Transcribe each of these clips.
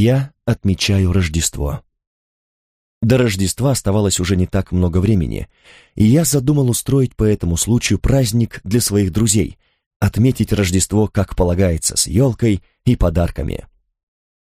Я отмечаю Рождество. До Рождества оставалось уже не так много времени, и я задумал устроить по этому случаю праздник для своих друзей, отметить Рождество, как полагается, с елкой и подарками.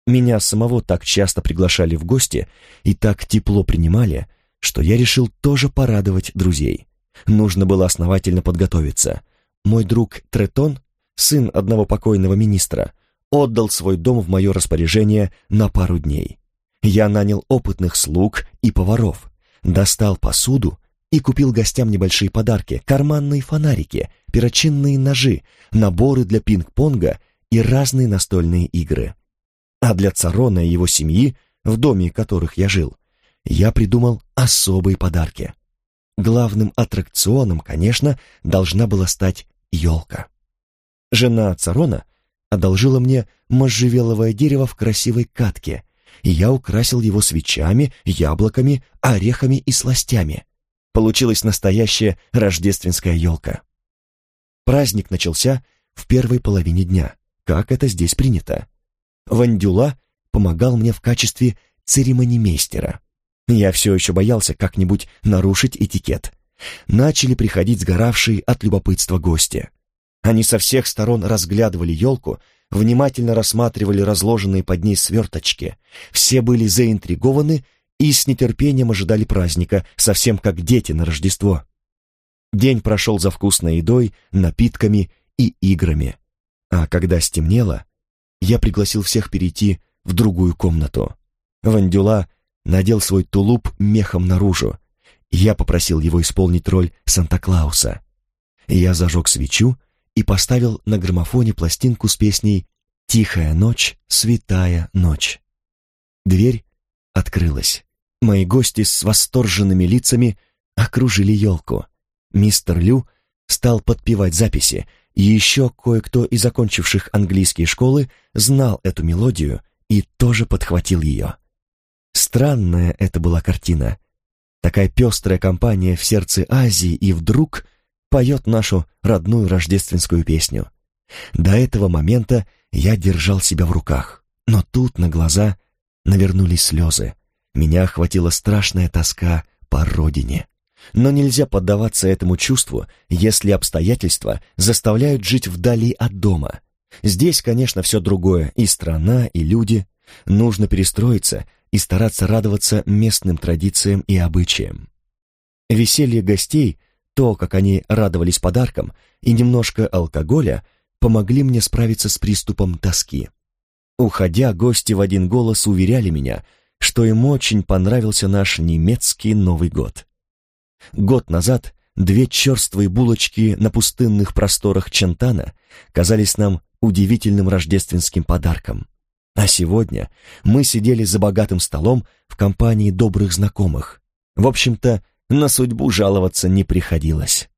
Меня самого так часто приглашали в гости и так тепло принимали, что я решил тоже порадовать друзей. Нужно было основательно подготовиться. Мой друг Третон, сын одного покойного министра, отдал свой дом в мое распоряжение на пару дней. Я нанял опытных слуг и поваров, достал посуду и купил гостям небольшие подарки, карманные фонарики, перочинные ножи, наборы для пинг-понга и разные настольные игры. А для Царона и его семьи, в доме которых я жил, я придумал особые подарки. Главным аттракционом, конечно, должна была стать елка. Жена Царона одолжила мне можжевеловое дерево в красивой катке, и я украсил его свечами, яблоками, орехами и сластями. Получилась настоящая рождественская елка. Праздник начался в первой половине дня, как это здесь принято. Вандюла помогал мне в качестве церемонимейстера. Я все еще боялся как-нибудь нарушить этикет. Начали приходить сгоравшие от любопытства гости. Они со всех сторон разглядывали елку, внимательно рассматривали разложенные под ней сверточки. Все были заинтригованы и с нетерпением ожидали праздника, совсем как дети на Рождество. День прошел за вкусной едой, напитками и играми. А когда стемнело, я пригласил всех перейти в другую комнату. Вандюла надел свой тулуп мехом наружу. Я попросил его исполнить роль Санта-Клауса. Я зажег свечу и поставил на граммофоне пластинку с песней «Тихая ночь, святая ночь». Дверь открылась. Мои гости с восторженными лицами окружили елку. Мистер Лю стал подпевать записи, и еще кое-кто из закончивших английские школы знал эту мелодию и тоже подхватил ее. Странная это была картина. Такая пестрая компания в сердце Азии, и вдруг поет нашу родную рождественскую песню. До этого момента я держал себя в руках, но тут на глаза навернулись слезы. Меня охватила страшная тоска по родине. Но нельзя поддаваться этому чувству, если обстоятельства заставляют жить вдали от дома. Здесь, конечно, все другое, и страна, и люди. Нужно перестроиться и стараться радоваться местным традициям и обычаям. Веселье гостей то, как они радовались подаркам, и немножко алкоголя помогли мне справиться с приступом тоски. Уходя, гости в один голос уверяли меня, что им очень понравился наш немецкий Новый год. Год назад две черствые булочки на пустынных просторах Чентана казались нам удивительным рождественским подарком. А сегодня мы сидели за богатым столом в компании добрых знакомых. В общем-то, на судьбу жаловаться не приходилось.